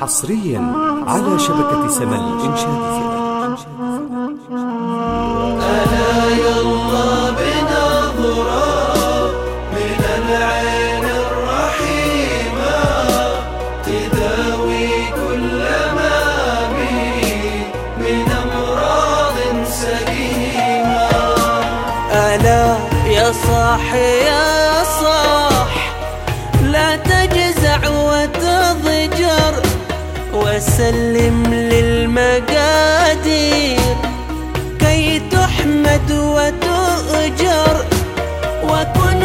حصريا على شبكة سمل إنشاد ألا يلا بنظرة من العين الرحيمة تداوي كل ما بي من أمراض سقيمة ألا يا صاحي يا وسلم للمقادير كي تحمد وتؤجر وكن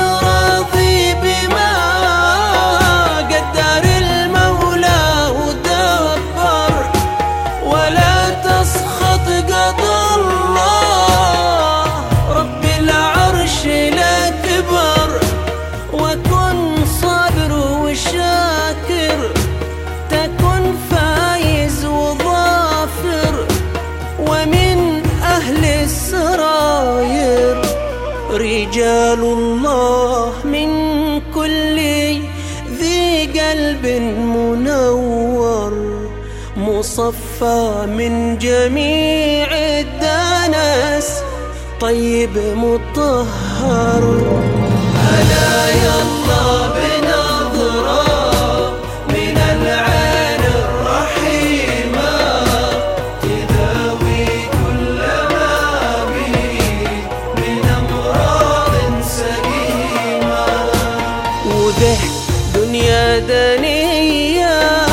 رجال الله من كل ذي قلب منور مصفى من جميع الدنس طيب مطهر. دنيا دنية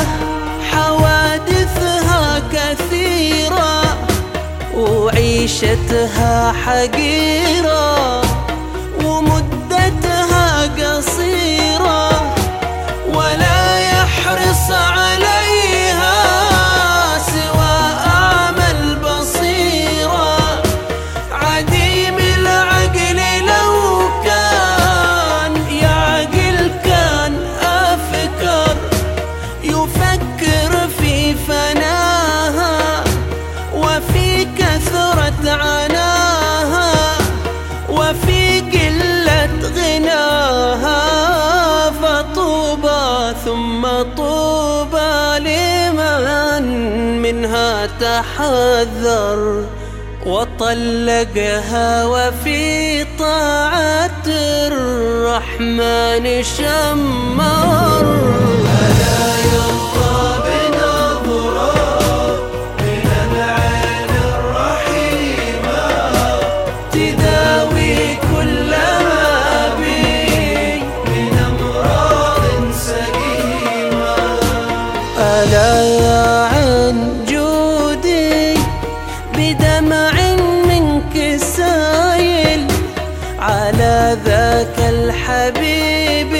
حوادثها كثيرة وعيشتها حقيرة. منها تحذر وطلقها وفي طاعة الرحمن شمر. ألا يلا الحبيب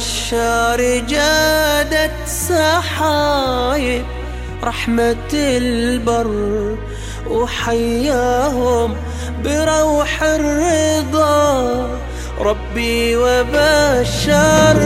على بشار جادت سحايب رحمة البر وحياهم بروح الرضا. ربي وبشر.